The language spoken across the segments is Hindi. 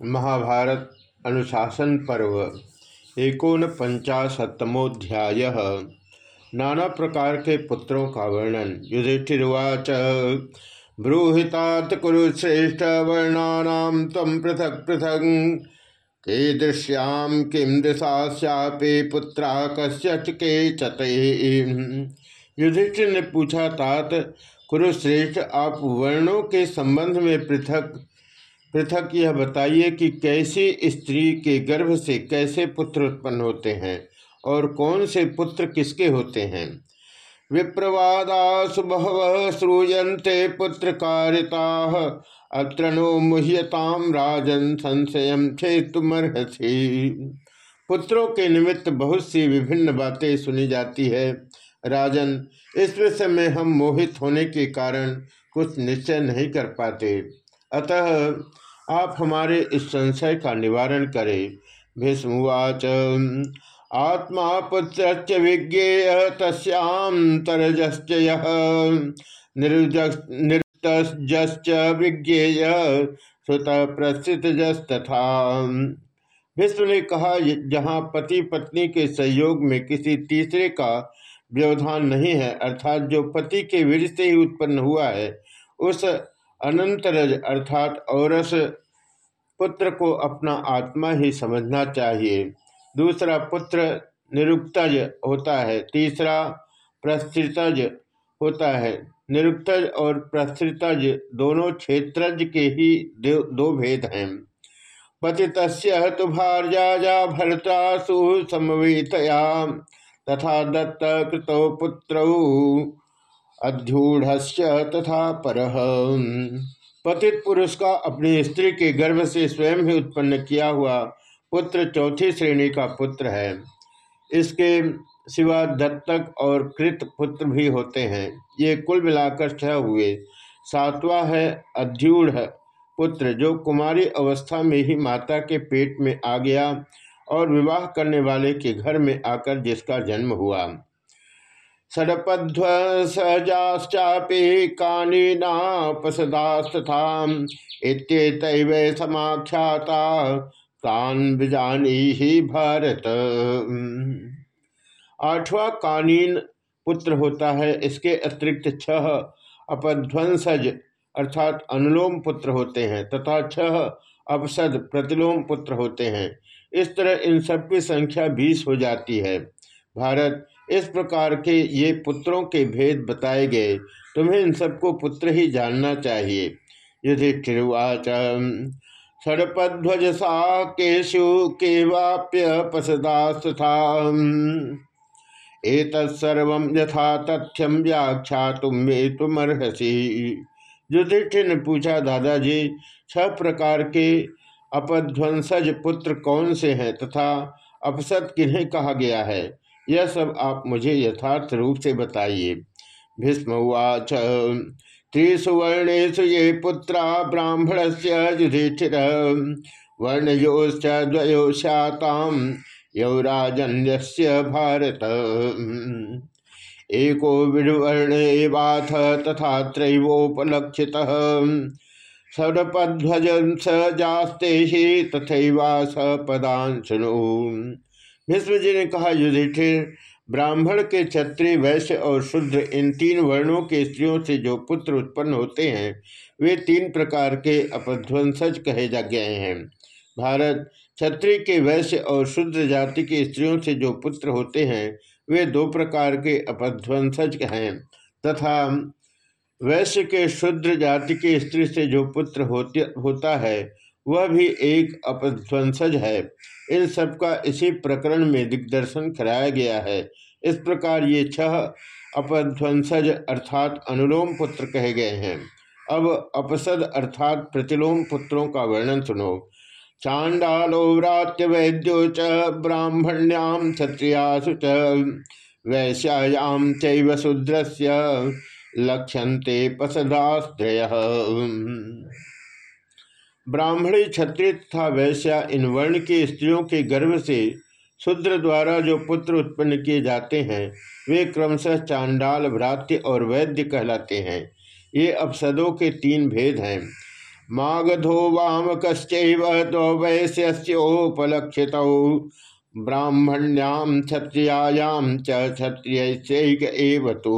महाभारत अनुशासन पर्व एकोन पंचाशतमोध्याय नाना प्रकार के पुत्रों का वर्णन। युधिष्ठिर्वाच ब्रूहितात कुरुश्रेष्ठ तम पृथक पृथक। कीदृश्याम किम दिशापे पुत्रा कस्य के चते युधिष्ठिर ने पूछा, तात, कुरुश्रेष्ठ, आप वर्णों के संबंध में पृथक पृथक यह बताइए कि कैसी स्त्री के गर्भ से कैसे पुत्र उत्पन्न होते हैं और कौन से पुत्र किसके होते हैं? विप्रवादा सुबह श्रूयते पुत्र कारिता अत्र नो मुह्यताम राजन संशय छेतुमर्हसी पुत्रों के निमित्त बहुत सी विभिन्न बातें सुनी जाती है। राजन, इस विषय में हम मोहित होने के कारण कुछ निश्चय नहीं कर पाते। अतः आप हमारे इस संशय का निवारण करें। भीष्मवाच, आत्मा पुत्र विज्ञेय तस्यांतरजश्च निर्तजश्च विज्ञेय श्रुत प्रस्थितजस्तथा विष्णु ने कहा, जहाँ पति पत्नी के सहयोग में किसी तीसरे का व्यवधान नहीं है, अर्थात जो पति के वीर से ही उत्पन्न हुआ है, उस अनंतरज, अर्थात औरस पुत्र को अपना आत्मा ही समझना चाहिए। दूसरा, पुत्र निरुक्तज होता है। तीसरा, प्रस्थितज होता है। निरुक्तज और प्रस्तृतज दोनों क्षेत्रज के ही दो भेद हैं। पति तो भार्या भरता सुसमवेतया तथा दत्त कृतो पुत्र अध्यूढ़ तथा पर। पतित पुरुष का अपनी स्त्री के गर्भ से स्वयं ही उत्पन्न किया हुआ पुत्र चौथी श्रेणी का पुत्र है। इसके सिवा दत्तक और कृत पुत्र भी होते हैं। ये कुल मिलाकर छह हुए। सातवां है अध्यूढ़ पुत्र, जो कुमारी अवस्था में ही माता के पेट में आ गया और विवाह करने वाले के घर में आकर जिसका जन्म हुआ। षडपध्वसजाश्चापि कानीनापसदास्तथा इत्येतैव समाख्याता कान बिजानी ही भारत। आठवां कानीन पुत्र होता है, इसके अतिरिक्त छह अपध्वंसज अर्थात अनुलोम पुत्र होते हैं तथा छह अपसद प्रतिलोम पुत्र होते हैं। इस तरह इन सब की संख्या बीस हो जाती है। भारत इस प्रकार के ये पुत्रों के भेद बताए गए। तुम्हें इन सबको पुत्र ही जानना चाहिए। युधिष्ठिर्वाच षडपध्वज केशु केवाप्य पसदास्था एतत्सर्व यथा तथ्यम व्याख्या तुम मे तुमर्हसी युधिष्ठिर ने पूछा, दादाजी, छह प्रकार के अपध्वंसज पुत्र कौन से हैं तथा अपसत किन्हें कहा गया है? यह सब आप मुझे यथार्थ रूप से बताइए। भीष्मवाच, त्रिषु वर्णेशु ये पुत्रा ब्राह्मण से युधिष्ठिर, वर्णयोश्च द्वयोशाताम यौराजन्य भारत। एको विवर्णेवाथ तथा त्रैवोपलक्षित। षडपध्वज स जास्ते ही तथैवा स पदान सुनो भीष्म जी ने कहा युधिष्ठिर ब्राह्मण के क्षत्रिय, वैश्य और शुद्र इन तीन वर्णों के स्त्रियों से जो पुत्र उत्पन्न होते हैं, वे तीन प्रकार के अपध्वंसज कहे जा गए हैं। भारत, क्षत्रिय के वैश्य और शुद्र जाति की स्त्रियों से जो पुत्र होते हैं, वे दो प्रकार के अपध्वंसज हैं। तथा, वैश्य के शुद्र जाति की स्त्री से जो पुत्र होते होता है वह भी एक अपध्वंसज है। इन सब का इसी प्रकरण में दिग्दर्शन कराया गया है। इस प्रकार ये छह अपध्वंसज अर्थात अनुलोम पुत्र कहे गए हैं। अब अपसद अर्थात प्रतिलोम पुत्रों का वर्णन सुनो। चांडालो व्रात्य वैद्यो च ब्राह्मण्याम क्षत्रियासु च वैश्यायाम चूद्रस्य लक्ष्यंते पसदास्त्रय। ब्राह्मणी क्षत्रिय तथा वैश्या इन वर्ण की स्त्रियों के गर्भ से शूद्र द्वारा जो पुत्र उत्पन्न किए जाते हैं, वे क्रमशः चांडाल, भ्रात्य और वैद्य कहलाते हैं। ये अपसदों के तीन भेद हैं। मागधो वाम कश्चैव वैश्योपलक्षित ब्राह्मण्याम क्षत्रियायाम च क्षत्रियैक एव तो।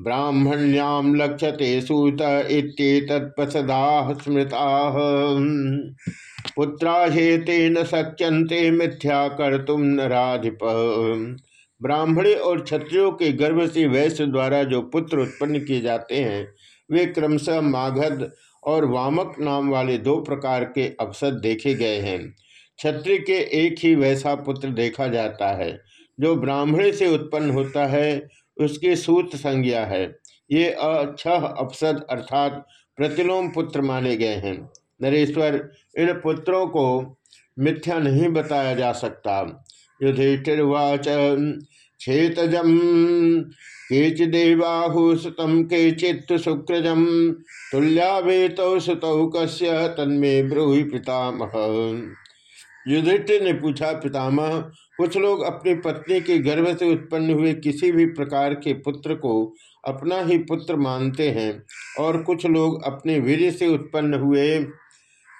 ब्राह्मण्याम लक्ष्यते सूत इत्येतत्पसदा स्मृता। पुत्रा हेते न शक्यंते मिथ्या कर तुम नाधिप ब्राह्मणी और क्षत्रियों के गर्भ से वैश्य द्वारा जो पुत्र उत्पन्न किए जाते हैं, वे क्रमशः माघद और वामक नाम वाले दो प्रकार के अवसर देखे गए हैं। क्षत्रिय के एक ही वैसा पुत्र देखा जाता है, जो ब्राह्मणी से उत्पन्न होता है उसकी सूत संज्ञा है। ये छह अपसद अर्थात प्रतिलोम पुत्र माने गए हैं। नरेश्वर, इन पुत्रों को मिथ्या नहीं बताया जा सकता। युधिष्ठिर्वाच क्षेतजम केचिदेवाहु सुतम केचित् शुक्रजम, तुल्यावेतौ सुतौ कस्य, तन्मे ब्रूहि पितामह। युधिष्ठिर ने पूछा, पितामह कुछ लोग अपनी पत्नी के गर्भ से उत्पन्न हुए किसी भी प्रकार के पुत्र को अपना ही पुत्र मानते हैं और कुछ लोग अपने वीर से उत्पन्न हुए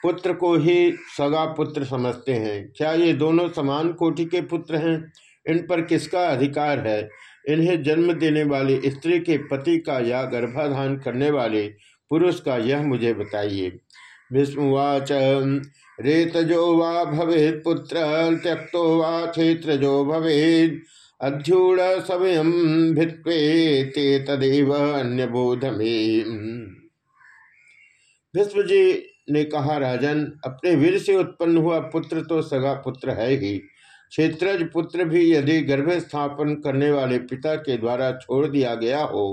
पुत्र को ही सगा पुत्र समझते हैं। क्या ये दोनों समान कोटि के पुत्र हैं? इन पर किसका अधिकार है? इन्हें जन्म देने वाले स्त्री के पति का या गर्भाधान करने वाले पुरुष का यह मुझे बताइए। विष्णुवाच। रेतजो वा भवेत पुत्र, त्यक्तो वा क्षेत्रजो भवेद अध्यूढ़ समय भित्वे ते तदेव अन्य बोध में ने कहा, राजन, अपने वीर से उत्पन्न हुआ पुत्र तो सगा पुत्र है ही। क्षेत्रज पुत्र भी यदि गर्भ स्थापन करने वाले पिता के द्वारा छोड़ दिया गया हो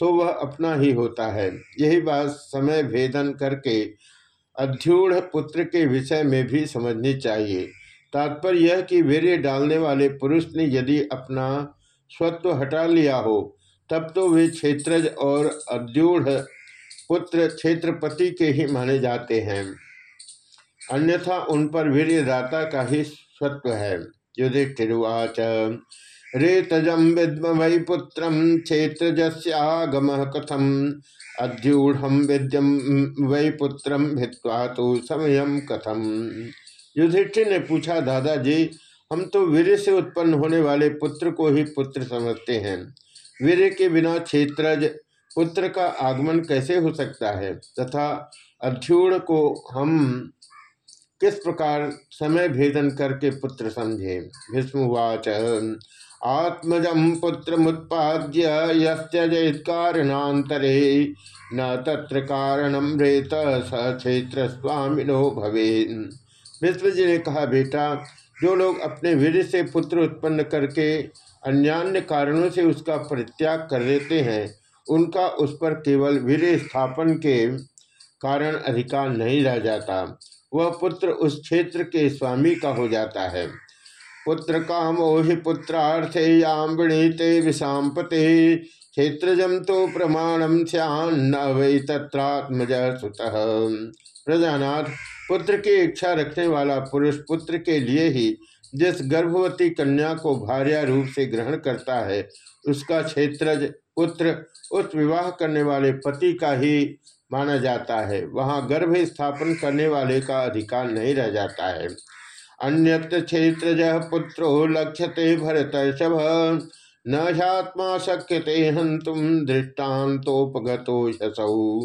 तो वह अपना ही होता है। यही बात समय भेदन करके अध्यूढ़ पुत्र के विषय में भी समझनी चाहिए। तात्पर्य यह कि वीर्य डालने वाले पुरुष ने यदि अपना स्वत्व हटा लिया हो, तब तो वे क्षेत्रज और अद्यूढ़ पुत्र क्षेत्रपति के ही माने जाते हैं। अन्यथा उन पर वीरदाता का ही स्वत्व है। युधिष्ठिर्वाच रेतजम विद्म वै पुत्र क्षेत्रजस्यागम कथम? अध्यूढ़ विद्यम वै पुत्र भित्वा तो समय कथम। युधिष्ठिर ने पूछा, दादाजी, हम तो वीर से उत्पन्न होने वाले पुत्र को ही पुत्र समझते हैं। वीर के बिना क्षेत्रज पुत्र का आगमन कैसे हो सकता है? तथा अध्यूढ़ को हम किस प्रकार समय भेदन करके पुत्र समझे? भीष्मवाच आत्मजम पुत्र मुत्पाद्य कारणांतरे न तत्र कारणम रेत स क्षेत्र स्वामिनो भवे विश्वजी ने कहा, बेटा, जो लोग अपने वीर से पुत्र उत्पन्न करके अन्यान्य कारणों से उसका परित्याग कर लेते हैं, उनका उस पर केवल वीर स्थापन के कारण अधिकार नहीं रह जाता। वह पुत्र उस क्षेत्र के स्वामी का हो जाता है। पुत्र कामो ही पुत्रार्थे याम वृणीते विषापते क्षेत्रजम तो प्रमाणम श्यान्न वै तत्रात्मज सुत प्रजानाथ, पुत्र की इच्छा रखने वाला पुरुष पुत्र के लिए ही जिस गर्भवती कन्या को भार्या रूप से ग्रहण करता है, उसका क्षेत्रज पुत्र उस विवाह करने वाले पति का ही माना जाता है। वहाँ गर्भ स्थापन करने वाले का अधिकार नहीं रह जाता है। अन्यत्र क्षेत्र पुत्रो लक्ष्यते भरत शव शभ नात्मा शक्यते हंतुम दृष्टान्तोपगतो शसौ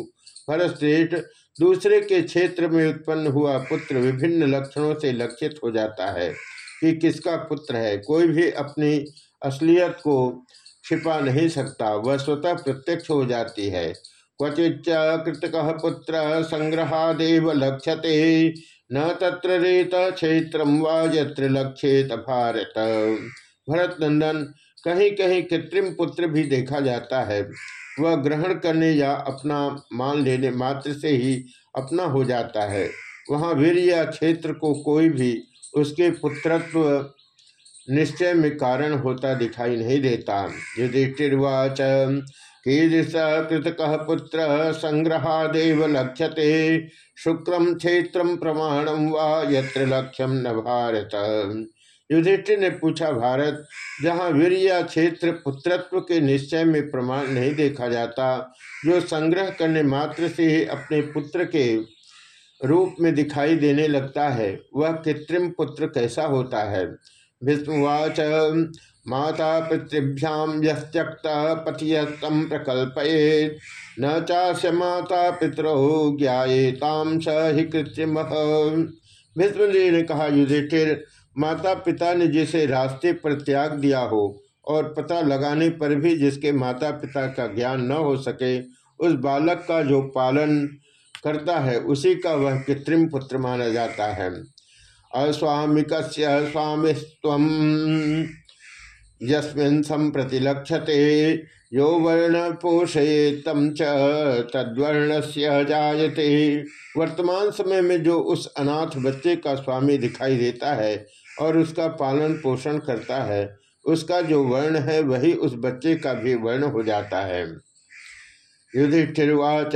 भरतश्रेष्ठ दूसरे के क्षेत्र में उत्पन्न हुआ पुत्र विभिन्न लक्षणों से लक्षित हो जाता है कि किसका पुत्र है। कोई भी अपनी असलियत को छिपा नहीं सकता, वह स्वतः प्रत्यक्ष हो जाती है। क्वचिच कृतक पुत्र संग्रहादेव लक्ष्यते न तत्र रेत क्षेत्र व भारत भरत नंदन कहीं कहीं कृत्रिम पुत्र भी देखा जाता है। वह ग्रहण करने या अपना मान लेने मात्र से ही अपना हो जाता है। वहाँ वीर या क्षेत्र को कोई भी उसके पुत्रत्व निश्चय में कारण होता दिखाई नहीं देता। युधिष्ठिर्वाच कीदृश कृतक पुत्र संग्रहादेव लक्ष्यते शुक्रम क्षेत्र प्रमाणम व यत्र लक्ष्यम न भारत। युधिष्ठिर ने पूछा, भारत, जहाँ वीर या क्षेत्र पुत्रत्व के निश्चय में प्रमाण नहीं देखा जाता, जो संग्रह करने मात्र से ही अपने पुत्र के रूप में दिखाई देने लगता है, वह कृत्रिम पुत्र कैसा होता है? विष्णुवाच माता पितृभ्याम यत्यक्त पतियम प्रकल्पये। न चास्य माता पितरो ज्ञाएताम स ही कृत्रिम। विष्णुजी ने कहा, युधिष्ठिर माता पिता ने जिसे रास्ते पर त्याग दिया हो और पता लगाने पर भी जिसके माता पिता का ज्ञान न हो सके, उस बालक का जो पालन करता है, उसी का वह कृत्रिम पुत्र माना जाता है। अस्वामिक स्वामिस्व यस्मिन यो वर्ण पोषये तम च तद्वर्ण से जायते। वर्तमान समय में जो उस अनाथ बच्चे का स्वामी दिखाई देता है और उसका पालन पोषण करता है, उसका जो वर्ण है वही उस बच्चे का भी वर्ण हो जाता है। युधिष्ठिर्वाच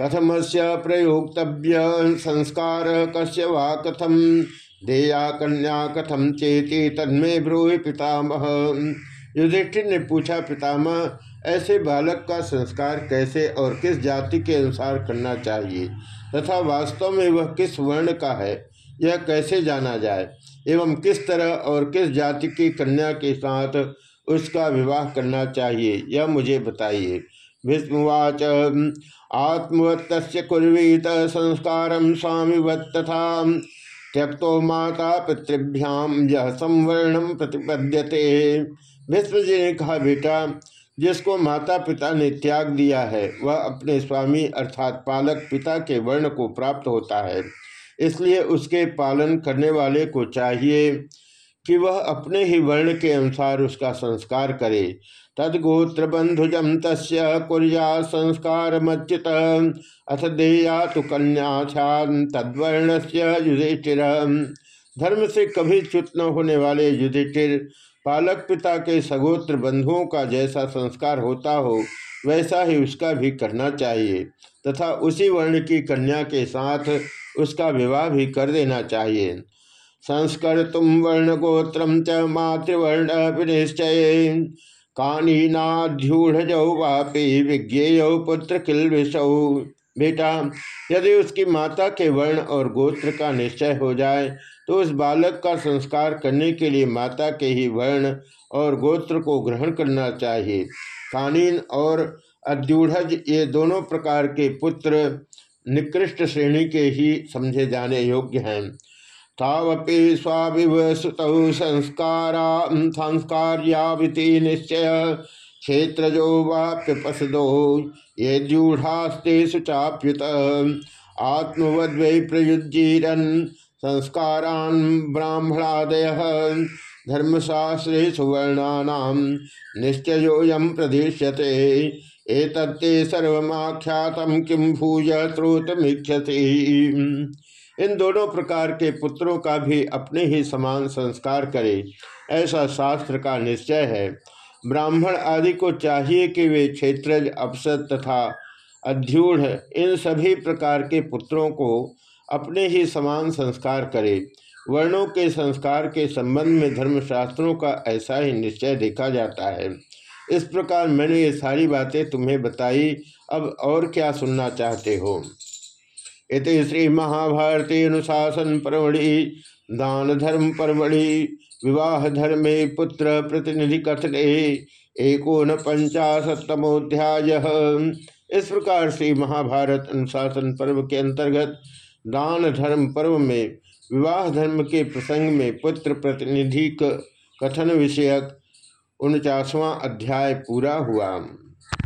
कथम से प्रयोक्तव्य संस्कार कस्य वा कथम? देया कन्या कथम चेती तन्मे ब्रूहि पितामह। युधिष्ठिर ने पूछा, पितामह, ऐसे बालक का संस्कार कैसे और किस जाति के अनुसार करना चाहिए? तथा वास्तव में वह किस वर्ण का है? यह कैसे जाना जाए? एवं किस तरह और किस जाति की कन्या के साथ उसका विवाह करना चाहिए? यह मुझे बताइए। विष्णुवाच आत्मवत् कुर्वीत संस्कार स्वामी तथा त्यक्तो माता पितृभ्याम यह संवर्णम प्रतिपद्यते। विश्वजी ने कहा, बेटा, जिसको माता पिता ने त्याग दिया है, वह अपने स्वामी अर्थात पालक पिता के वर्ण को प्राप्त होता है। इसलिए उसके पालन करने वाले को चाहिए। कि वह अपने ही वर्ण के अनुसार उसका संस्कार करे। तदगोत्र बंधुजम तस् कुरिया संस्कार मच्युत अथ देया तो कन्या तद्वर्ण से धर्म से कभी च्युत न होने वाले युधिष्ठिर, पालक पिता के सगोत्र बंधुओं का जैसा संस्कार होता हो, वैसा ही उसका भी करना चाहिए। तथा उसी वर्ण की कन्या के साथ उसका विवाह भी कर देना चाहिए। संस्कर तुम वर्ण गोत्रम च मातृवर्ण विनिश्चय कानीनाध्यूढ़ वापी विज्ञेय पुत्र किल विषौ बेटा, यदि उसकी माता के वर्ण और गोत्र का निश्चय हो जाए तो उस बालक का संस्कार करने के लिए माता के ही वर्ण और गोत्र को ग्रहण करना चाहिए। कानीन और अद्यूढ़ ये दोनों प्रकार के पुत्र निकृष्ट श्रेणी के ही समझे जाने योग्य हैं। तावपि स्वाभिव सुत संस्कारा संस्कार्यावृति निश्चय। क्षेत्रजो वाप्य पसदो ये जूढ़ास्ते सुचाप्युत। आत्मवद्वै प्रयुज्जीरन, संस्कारान ब्राह्मणादय। धर्मशास्त्रे सुवर्णानाम निश्चयोयम प्रदेश्यते। एतत्ते सर्वख्यातम किम भूय स्रोतमीक्षति इन दोनों प्रकार के पुत्रों का भी अपने ही समान संस्कार करे, ऐसा शास्त्र का निश्चय है। ब्राह्मण आदि को चाहिए कि वे क्षेत्रज अपसत तथा अध्यूढ़ इन सभी प्रकार के पुत्रों को अपने ही समान संस्कार करे। वर्णों के संस्कार के संबंध में धर्मशास्त्रों का ऐसा ही निश्चय देखा जाता है। इस प्रकार मैंने ये सारी बातें तुम्हें बताई। अब और क्या सुनना चाहते हो? इति श्री महाभारती अनुशासन परमढ़ि दान धर्म परमढ़ि विवाह धर्मे पुत्र प्रतिनिधि कथने एकोन पंचाशतमोध्याय इस प्रकार से महाभारत अनुशासन पर्व के अंतर्गत दान धर्म पर्व में विवाह धर्म के प्रसंग में पुत्र प्रतिनिधि कथन विषयक उनचासवां अध्याय पूरा हुआ।